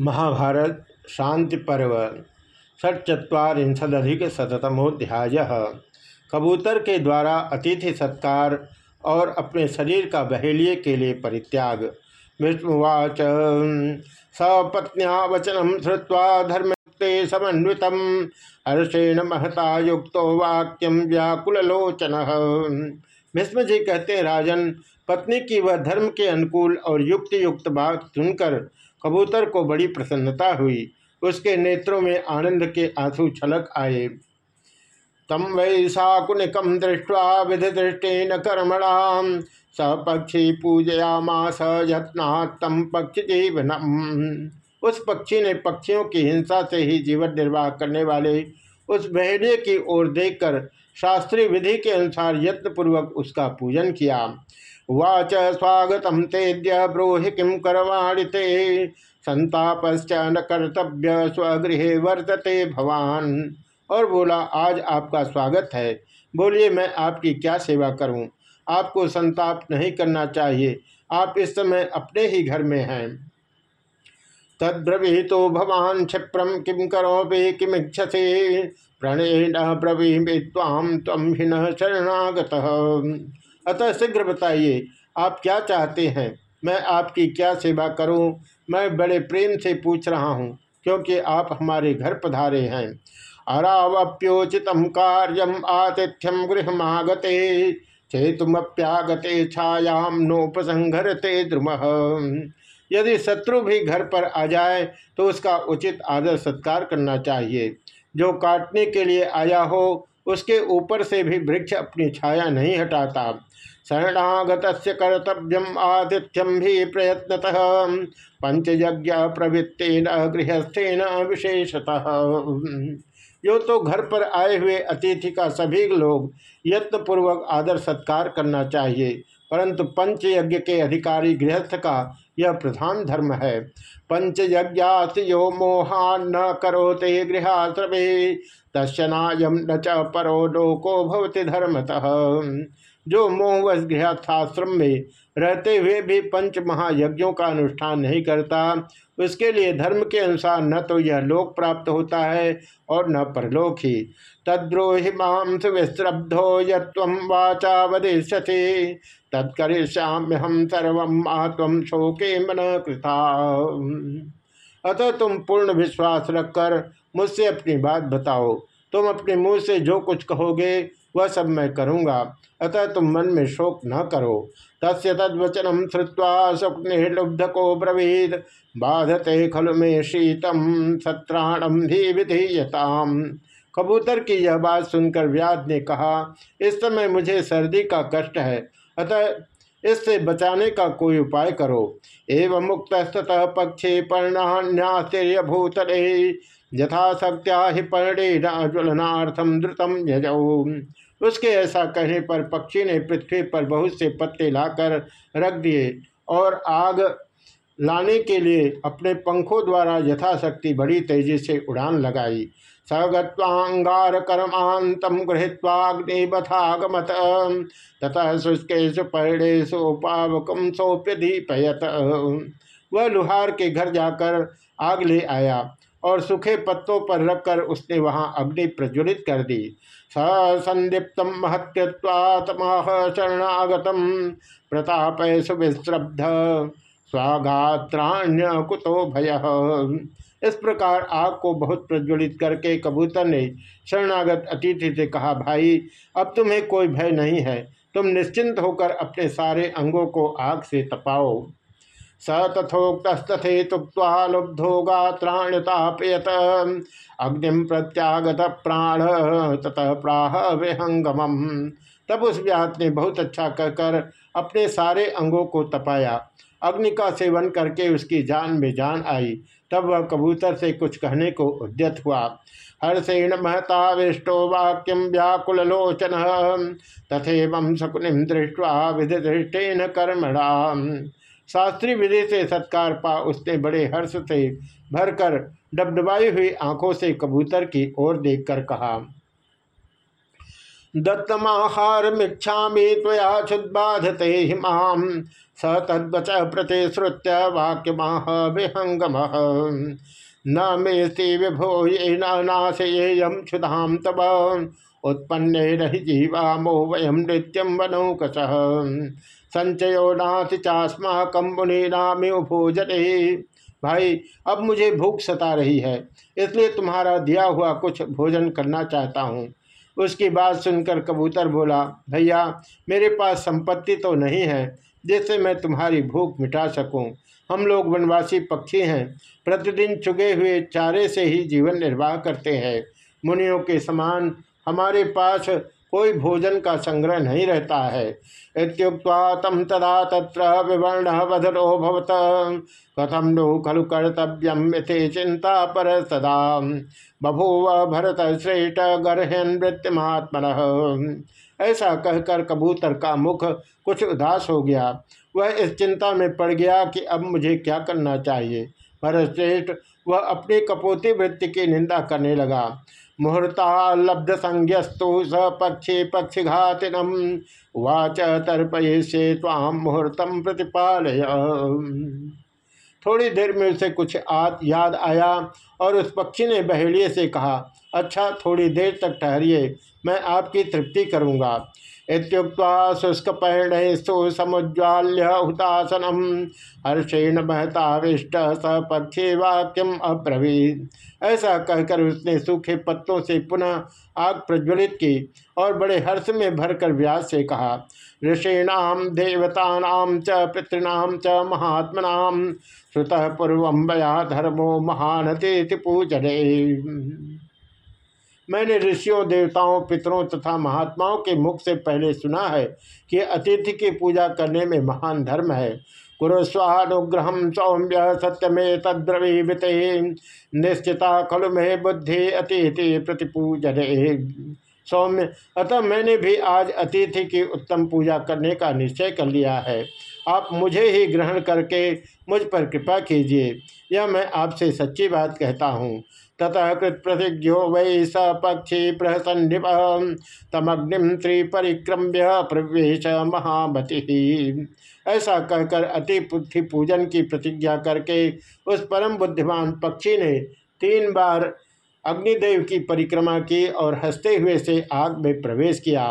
महाभारत, शांति पर्व षट्चत्वारिशदिक शतमोध्याय कबूतर के द्वारा अतिथि सत्कार और अपने शरीर का बहेलिए के लिए परित्याग। विष्णुवाच सपत्न्या वचनम श्रुवा धर्मयुक्ते समन्वित। हर्षेण महता युक्त वाक्यम व्याकुलोचन भीष्म जी कहते, राजन, पत्नी की वह धर्म के अनुकूल और युक्त युक्त बात सुनकर कबूतर को बड़ी प्रसन्नता हुई। उसके नेत्रों में आनंद के आँसू छलक आए। तम वै शाकुनिकम दृष्टवा विधि दृष्टेन कर्मणाम स पक्षी पूजयामास यत्ना तम पक्षी जीवनम उस पक्षी ने पक्षियों की हिंसा से ही जीवन निर्वाह करने वाले उस बहने की ओर देखकर शास्त्रीय विधि के अनुसार यत्नपूर्वक उसका पूजन किया। उवाच स्वागत तेद्य ब्रोहि किं करवाणि ते संतापश्च न कर्तव्य स्वगृह वर्तते भवान। और बोला, आज आपका स्वागत है। बोलिए, मैं आपकी क्या सेवा करूँ? आपको संताप नहीं करना चाहिए। आप इस समय अपने ही घर में हैं। तद्रवी तो भवान क्षिप्रम किम करो बे किमिक्षसे प्रणय न ब्रवीमि ताम तम हिन शरणागत। अतः शीघ्र बताइए, आप क्या चाहते हैं? मैं आपकी क्या सेवा करूँ? मैं बड़े प्रेम से पूछ रहा हूँ, क्योंकि आप हमारे घर पधारे हैं। अरावप्योचित कार्यम आतिथ्यम गृह गृहमागते, चेतुमप्यागते छायाम नोपसंघरते द्रुम। यदि शत्रु भी घर पर आ जाए तो उसका उचित आदर सत्कार करना चाहिए। जो काटने के लिए आया हो, उसके ऊपर से भी वृक्ष अपनी छाया नहीं हटाता। शरणागत कर्तव्यम आतिथ्यम भी प्रयत्नतः। पंचयज्ञ प्रवृत्तेन गृहस्थेन विशेषतः। जो तो घर पर आए हुए अतिथि का सभी लोग यत्नपूर्वक आदर सत्कार करना चाहिए, परंतु पंच यज्ञ के अधिकारी गृहस्थ का यह प्रधान धर्म है। पंचयज्ञात यो मोहान न करोते गृहाश्रमे तस्नायम न च परो लोको भवति धर्मतः। जो मोहवश गृहस्थाश्रम में रहते हुए भी पंच महायज्ञों का अनुष्ठान नहीं करता, उसके लिए धर्म के अनुसार न तो यह लोक प्राप्त होता है और न परलोक ही। तद्रोहि माम सुविश्रब्धो यम वाचा वदिष्यसे। तत्करिष्याम्य हम सर्व तम शोके मन कृता। अतः तुम पूर्ण विश्वास रखकर मुझसे अपनी बात बताओ। तुम अपने मुँह से जो कुछ कहोगे वह सब मैं करूँगा। अतः तुम मन में शोक न करो। तस्य तद्वचनम श्रुवा स्वप्निर्लुब्ध को ब्रवीद बाधते खलु में शीतम सत्राणम भी विधीयताम कबूतर की यह बात सुनकर व्याध ने कहा, इस समय मुझे सर्दी का कष्ट है। अतः इससे बचाने का कोई उपाय करो। एवं मुक्त पक्षे पर्णान्यास्तिर्य भूतले यथाशक्त्या ही पर्णे ज्वलनार्थम द्रुतम उसके ऐसा कहने पर पक्षी ने पृथ्वी पर बहुत से पत्ते लाकर रख दिए और आग लाने के लिए अपने पंखों द्वारा यथाशक्ति बड़ी तेज़ी से उड़ान लगाई। सगत्वांगार कर्मांतम गृहत्वाग्निबथागमत ततः शुष्केशु पर्णेशु पावकम सौप्य दीपयत वह लुहार के घर जाकर आग ले आया। और सूखे पत्तों पर रखकर उसने वहाँ अग्नि प्रज्वलित कर दी। स संदीप्त महत्यवातमाह शरणागत प्रताप सुविश्रब्ध स्वागात्राण्य कुतो भय इस प्रकार आग को बहुत प्रज्वलित करके कबूतर ने शरणागत अतिथि से कहा, भाई, अब तुम्हें कोई भय नहीं है। तुम निश्चिंत होकर अपने सारे अंगों को आग से तपाओ। स तथोक्तस्थे तुक्वा लुब्धो गात्राण्यतापयत अग्निम प्रत्यागत प्राण, ततः प्राह विहंगम तब उस व्यात ने बहुत अच्छा कहकर अपने सारे अंगों को तपाया। अग्नि का सेवन करके उसकी जान में जान आई। तब वह कबूतर से कुछ कहने को उद्यत हुआ। हर्षेण महताविष्टो वाक्यम व्याकुलोचन तथेव शकुनिम दृष्टवा विधि दृष्टेन कर्मणाम। शास्त्रीय विधि से सत्कार पा उसने बड़े हर्ष से भरकर डबडबाई हुई आँखों से कबूतर की ओर देखकर कहा दत्तमाहार मिच्छा तया क्षुद्बाधते हिमाम स तद्वच प्रतिश्रुत्य वाक्य विहंगम न मेस्ति विभो ये नाशयेयम क्षुधाम तब उत्पन्न रही जीवा मो वयम नृत्यम वनौकस। संचयो नाथ चास्मा भोजने भाई, अब मुझे भूख सता रही है, इसलिए तुम्हारा दिया हुआ कुछ भोजन करना चाहता हूँ। उसकी बात सुनकर कबूतर बोला, भैया, मेरे पास संपत्ति तो नहीं है, जिससे मैं तुम्हारी भूख मिटा सकूँ। हम लोग वनवासी पक्षी हैं, प्रतिदिन चुगे हुए चारे से ही जीवन निर्वाह करते हैं। मुनियों के समान हमारे पास कोई भोजन का संग्रह नहीं रहता है। तम तदा तत्र विवर्ण वधरो कथम नो खलु कर्तव्यम थे चिंता पर सदा। बभूव भरत श्रेष्ठ गर्हन महात्म ऐसा कहकर कबूतर का मुख कुछ उदास हो गया। वह इस चिंता में पड़ गया कि अब मुझे क्या करना चाहिए। भरत श्रेष्ठ वह अपनी कपोती वृत्ति की निंदा करने लगा। मुहूर्ता लब्ध संज्ञस्तु स पक्षे पक्षिघातिनम। वाच तर्पये से ताम मुहूर्तम प्रतिपालय। थोड़ी देर में उसे कुछ आद याद आया और उस पक्षी ने बहेड़िए से कहा अच्छा थोड़ी देर तक ठहरिए, मैं आपकी तृप्ति करूँगा। इतुक्ता शुष्कपर्णस्तु समुज्वाल्य हुतासनम हर्षेण महताविष्ट स पक्षी वाक्यम अब्रवीत। ऐसा कहकर उसने सूखे पत्तों से पुनः आग प्रज्वलित की और बड़े हर्ष में भरकर व्यास से कहा ऋषीणाम देवतानाम च पितृणाम च महात्मनाम श्रुत पूर्व बया धर्मो महानते पूजने। मैंने ऋषियों, देवताओं, पितरों तथा महात्माओं के मुख से पहले सुना है कि अतिथि की पूजा करने में महान धर्म है। कुरुस्वानुग्रह सौम्य सत्यमे तद्रवीवित निश्चिता खलु मे बुद्धि अतिथि प्रतिपूजने। सौम्य। अतः मैंने भी आज अतिथि की उत्तम पूजा करने का निश्चय कर लिया है। आप मुझे ही ग्रहण करके मुझ पर कृपा कीजिए। यह मैं आपसे सच्ची बात कहता हूँ। ततः कृत प्रतिज्ञो वै स पक्षी प्रहसन्निप तमग्निम त्रिपरिक्रम्य प्रवेश महामति। ऐसा कहकर अति बुद्धि पूजन की प्रतिज्ञा करके उस परम बुद्धिमान पक्षी ने तीन बार अग्निदेव की परिक्रमा की और हँसते हुए से आग में प्रवेश किया।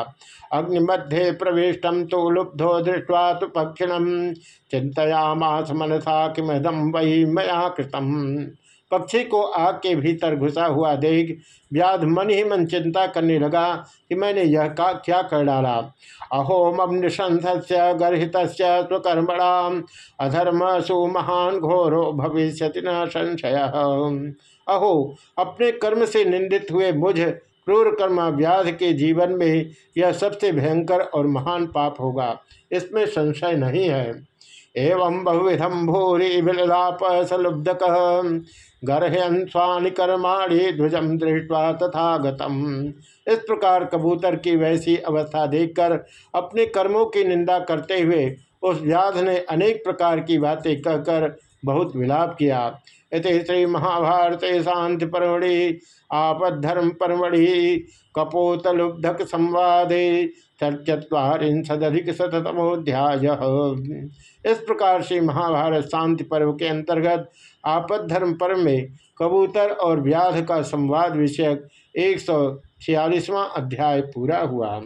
अग्निमध्ये प्रवेशम तो लुब्धो दृष्टवा तो पक्षिणम चिंतयामास मनसा किमदम वही मया कृतम। पक्षी को आग के भीतर घुसा हुआ देख व्याध मन ही मन चिंता करने लगा कि मैंने यह का क्या कर डाला। अहो मम निशंस्य गर्हित स्वकर्मणा अधर्म सु महान घोरो भविष्य न संशय। अहो, अपने कर्म से निंदित हुए मुझ क्रूर कर्मा व्याध के जीवन में यह सबसे भयंकर और महान पाप होगा। इसमें संशय नहीं है। एवं बहुविधम भूरी विलाप सलुब्धक गर्हन स्वानि कर्माणी ध्वजम दृष्टवा तथा गतम इस प्रकार कबूतर की वैसी अवस्था देखकर अपने कर्मों की निंदा करते हुए उस व्याध ने अनेक प्रकार की बातें कहकर बहुत विलाप किया। इत श्री महाभारत शांति परमढ़ि आपद्धर्म परमढ़ि कपोतलुब्धक संवादे चतरिंशदिक शतमोध्याय इस प्रकार से महाभारत शांति पर्व के अंतर्गत आपद धर्म पर्व में कबूतर और व्याध का संवाद विषयक एक सौ अध्याय पूरा हुआ।